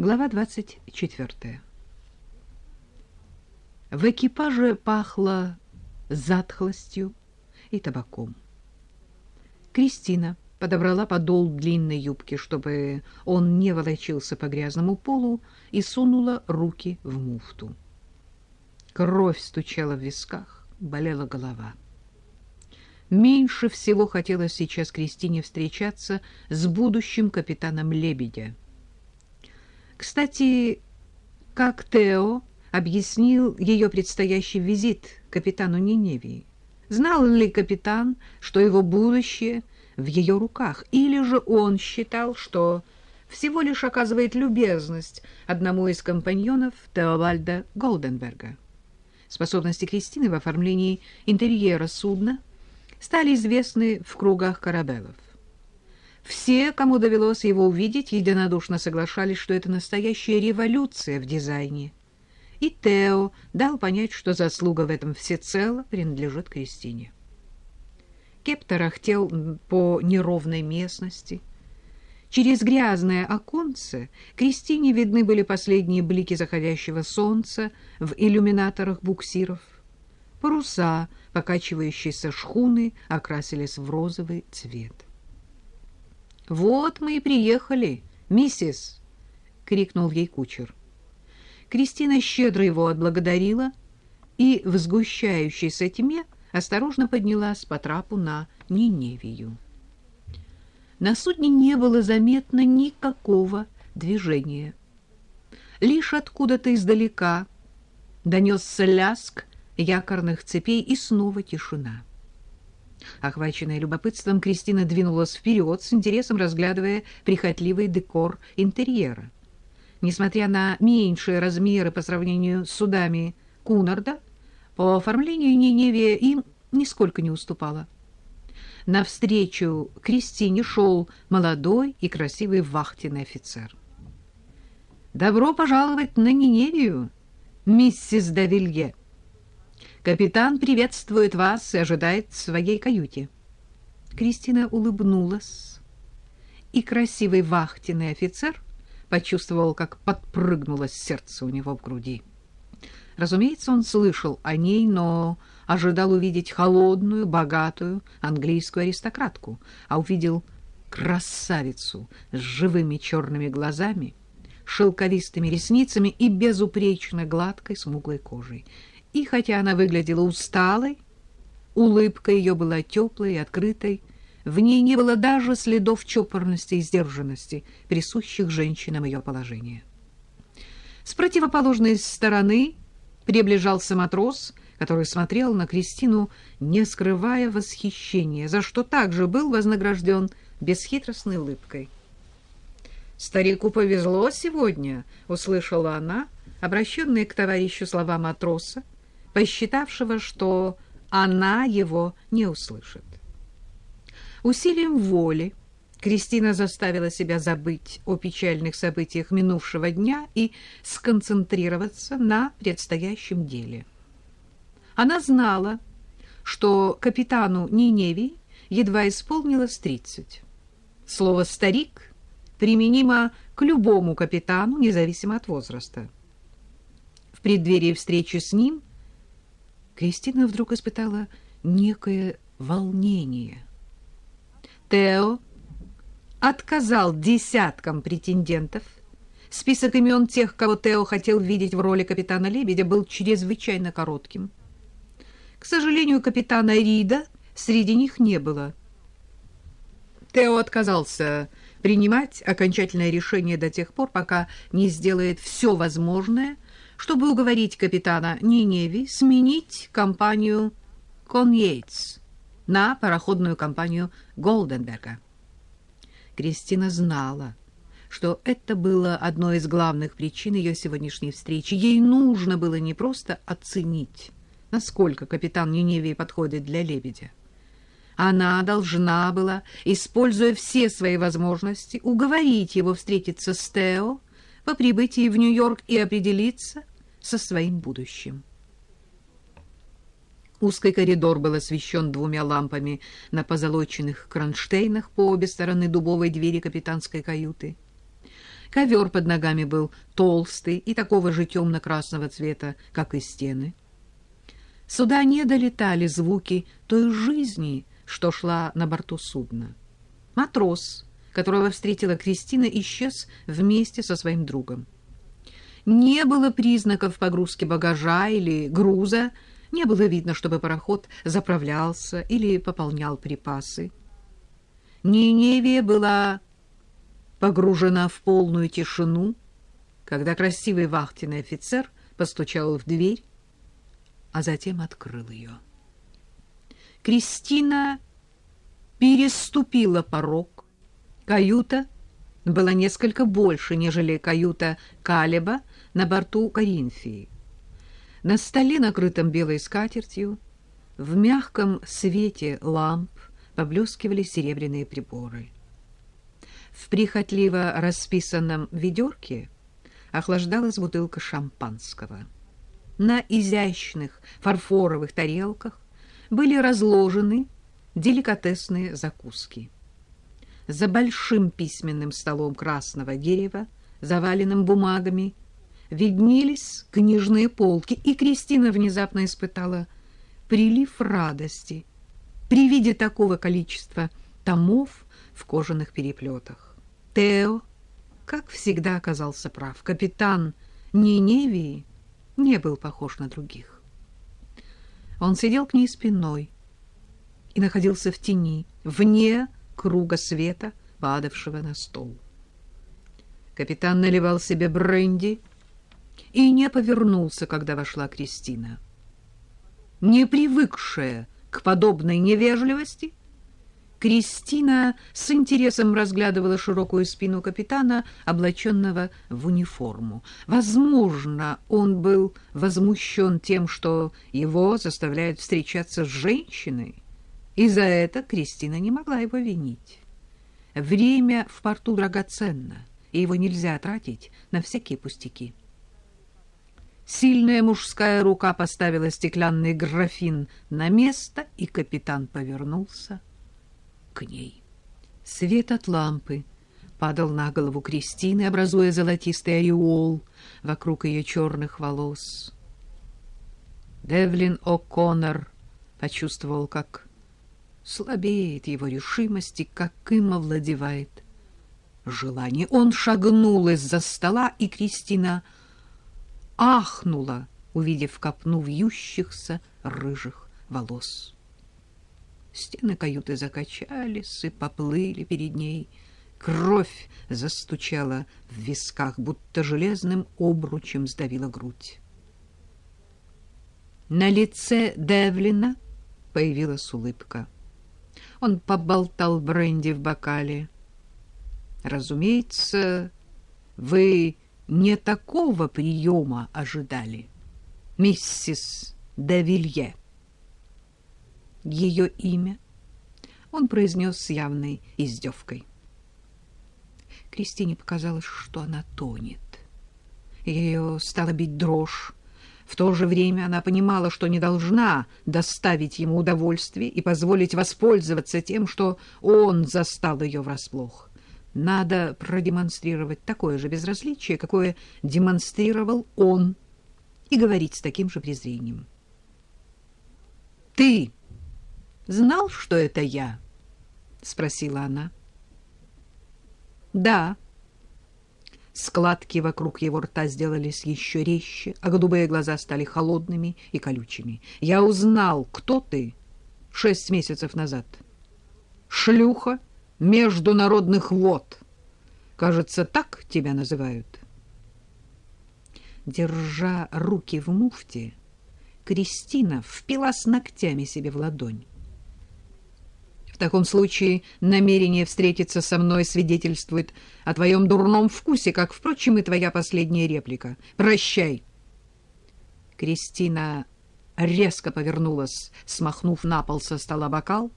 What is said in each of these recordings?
Глава 24. В экипаже пахло затхлостью и табаком. Кристина подобрала подол длинной юбки, чтобы он не волочился по грязному полу, и сунула руки в муфту. Кровь стучала в висках, болела голова. Меньше всего хотелось сейчас Кристине встречаться с будущим капитаном Лебедя. Кстати, как Тео объяснил ее предстоящий визит капитану Ниневии? Знал ли капитан, что его будущее в ее руках, или же он считал, что всего лишь оказывает любезность одному из компаньонов Теобальда Голденберга? Способности Кристины в оформлении интерьера судна стали известны в кругах корабелов. Все, кому довелось его увидеть, единодушно соглашались, что это настоящая революция в дизайне. И Тео дал понять, что заслуга в этом всецело принадлежит Кристине. Кеп тарахтел по неровной местности. Через грязное оконце Кристине видны были последние блики заходящего солнца в иллюминаторах буксиров. Паруса, покачивающиеся шхуны, окрасились в розовый цвет. «Вот мы и приехали, миссис!» — крикнул ей кучер. Кристина щедро его отблагодарила и в сгущающейся тьме осторожно поднялась по трапу на Ниневию. На судне не было заметно никакого движения. Лишь откуда-то издалека донесся ляск якорных цепей и снова тишина. Охваченная любопытством, Кристина двинулась вперед, с интересом разглядывая прихотливый декор интерьера. Несмотря на меньшие размеры по сравнению с судами Кунарда, по оформлению Ниневия им нисколько не уступала. Навстречу Кристине шел молодой и красивый вахтенный офицер. «Добро пожаловать на Ниневию, миссис Давилье!» Капитан приветствует вас и ожидает в своей каюте. Кристина улыбнулась, и красивый вахтенный офицер почувствовал, как подпрыгнуло сердце у него в груди. Разумеется, он слышал о ней, но ожидал увидеть холодную, богатую английскую аристократку, а увидел красавицу с живыми черными глазами, шелковистыми ресницами и безупречно гладкой смуглой кожей и хотя она выглядела усталой, улыбка ее была теплой и открытой, в ней не было даже следов чопорности и сдержанности, присущих женщинам ее положения. С противоположной стороны приближался матрос, который смотрел на Кристину, не скрывая восхищения, за что также был вознагражден бесхитростной улыбкой. «Старику повезло сегодня», — услышала она, обращенные к товарищу слова матроса, посчитавшего, что она его не услышит. Усилием воли Кристина заставила себя забыть о печальных событиях минувшего дня и сконцентрироваться на предстоящем деле. Она знала, что капитану Ниневи едва исполнилось тридцать. Слово «старик» применимо к любому капитану, независимо от возраста. В преддверии встречи с ним Кристина вдруг испытала некое волнение. Тео отказал десяткам претендентов. Список имен тех, кого Тео хотел видеть в роли капитана Лебедя, был чрезвычайно коротким. К сожалению, капитана Рида среди них не было. Тео отказался принимать окончательное решение до тех пор, пока не сделает все возможное – чтобы уговорить капитана Ниневи сменить компанию «Коньейтс» на пароходную компанию Голденберга. Кристина знала, что это было одной из главных причин ее сегодняшней встречи. Ей нужно было не просто оценить, насколько капитан Ниневии подходит для лебедя. Она должна была, используя все свои возможности, уговорить его встретиться с Тео по прибытии в Нью-Йорк и определиться со своим будущим. Узкий коридор был освещен двумя лампами на позолоченных кронштейнах по обе стороны дубовой двери капитанской каюты. Ковер под ногами был толстый и такого же темно-красного цвета, как и стены. Сюда не долетали звуки той жизни, что шла на борту судна. Матрос, которого встретила Кристина, исчез вместе со своим другом. Не было признаков погрузки багажа или груза, не было видно, чтобы пароход заправлялся или пополнял припасы. Ниневия была погружена в полную тишину, когда красивый вахтенный офицер постучал в дверь, а затем открыл ее. Кристина переступила порог. Каюта была несколько больше, нежели каюта Калеба на борту Коринфии. На столе, накрытом белой скатертью, в мягком свете ламп поблескивали серебряные приборы. В прихотливо расписанном ведерке охлаждалась бутылка шампанского. На изящных фарфоровых тарелках были разложены деликатесные закуски. За большим письменным столом красного дерева, заваленным бумагами, виднелись книжные полки, и Кристина внезапно испытала прилив радости при виде такого количества томов в кожаных переплетах. Тео, как всегда, оказался прав. Капитан Ниневии не был похож на других. Он сидел к ней спиной и находился в тени, вне круга света, падавшего на стол. Капитан наливал себе бренди и не повернулся, когда вошла Кристина. Не привыкшая к подобной невежливости, Кристина с интересом разглядывала широкую спину капитана, облаченного в униформу. Возможно, он был возмущен тем, что его заставляют встречаться с женщиной, и за это Кристина не могла его винить. Время в порту драгоценно, и его нельзя тратить на всякие пустяки. Сильная мужская рука поставила стеклянный графин на место, и капитан повернулся к ней. Свет от лампы падал на голову Кристины, образуя золотистый ореол вокруг ее черных волос. Девлин О'Коннор почувствовал, как слабеет его решимость и как им овладевает желание. Он шагнул из-за стола, и Кристина ахнула, увидев копну вьющихся рыжих волос. Стены каюты закачались и поплыли перед ней. Кровь застучала в висках, будто железным обручем сдавила грудь. На лице Девлина появилась улыбка. Он поболтал бренди в бокале. «Разумеется, вы не такого приема ожидали, миссис Девилье. Ее имя он произнес с явной издевкой. Кристине показалось, что она тонет. Ее стала бить дрожь. В то же время она понимала, что не должна доставить ему удовольствие и позволить воспользоваться тем, что он застал ее врасплох. Надо продемонстрировать такое же безразличие, какое демонстрировал он, и говорить с таким же презрением. «Ты знал, что это я?» — спросила она. «Да». Складки вокруг его рта сделались еще резче, а голубые глаза стали холодными и колючими. «Я узнал, кто ты шесть месяцев назад. Шлюха международных вод. Кажется, так тебя называют. Держа руки в муфте, Кристина впилась ногтями себе в ладонь. В таком случае намерение встретиться со мной свидетельствует о твоем дурном вкусе, как, впрочем, и твоя последняя реплика. Прощай. Кристина резко повернулась, смахнув на пол со стола бокал,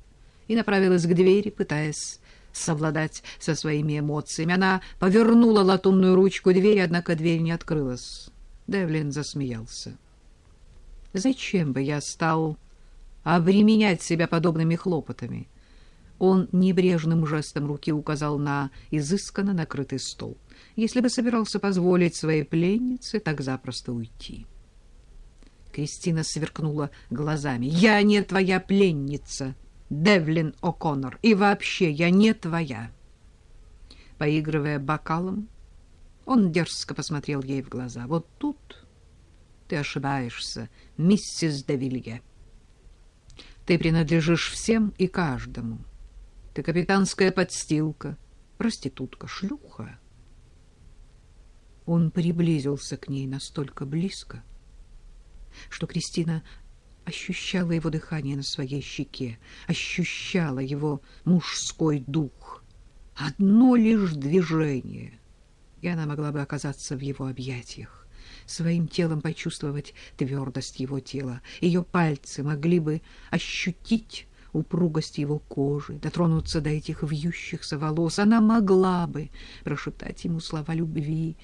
и направилась к двери, пытаясь совладать со своими эмоциями. Она повернула латунную ручку двери, однако дверь не открылась. Девлин засмеялся. «Зачем бы я стал обременять себя подобными хлопотами?» Он небрежным жестом руки указал на изысканно накрытый стол. если бы собирался позволить своей пленнице так запросто уйти. Кристина сверкнула глазами. «Я не твоя пленница, Девлин О'Коннор, и вообще я не твоя». Поигрывая бокалом, он дерзко посмотрел ей в глаза. «Вот тут ты ошибаешься, миссис Девилье. Ты принадлежишь всем и каждому. Ты капитанская подстилка, проститутка, шлюха». Он приблизился к ней настолько близко, что Кристина ощущала его дыхание на своей щеке, ощущала его мужской дух. Одно лишь движение, и она могла бы оказаться в его объятиях, своим телом почувствовать твердость его тела. Ее пальцы могли бы ощутить упругость его кожи, дотронуться до этих вьющихся волос. Она могла бы прошептать ему слова любви,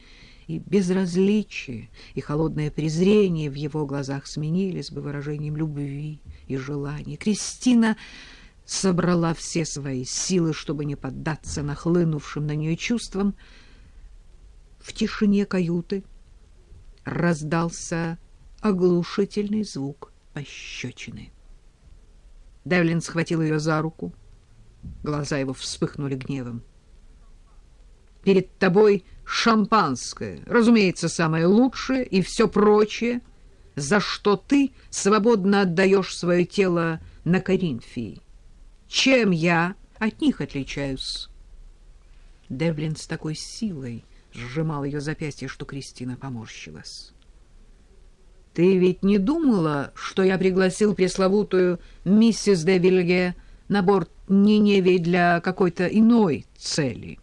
и безразличие, и холодное презрение в его глазах сменились бы выражением любви и желания. Кристина собрала все свои силы, чтобы не поддаться нахлынувшим на нее чувствам. В тишине каюты раздался оглушительный звук пощечины. Девлин схватил ее за руку. Глаза его вспыхнули гневом. «Перед тобой шампанское, разумеется, самое лучшее и все прочее, за что ты свободно отдаешь свое тело на Коринфии. Чем я от них отличаюсь? Девлин с такой силой сжимал ее запястье, что Кристина поморщилась. «Ты ведь не думала, что я пригласил пресловутую миссис де Вильге на борт Ниневии для какой-то иной цели?»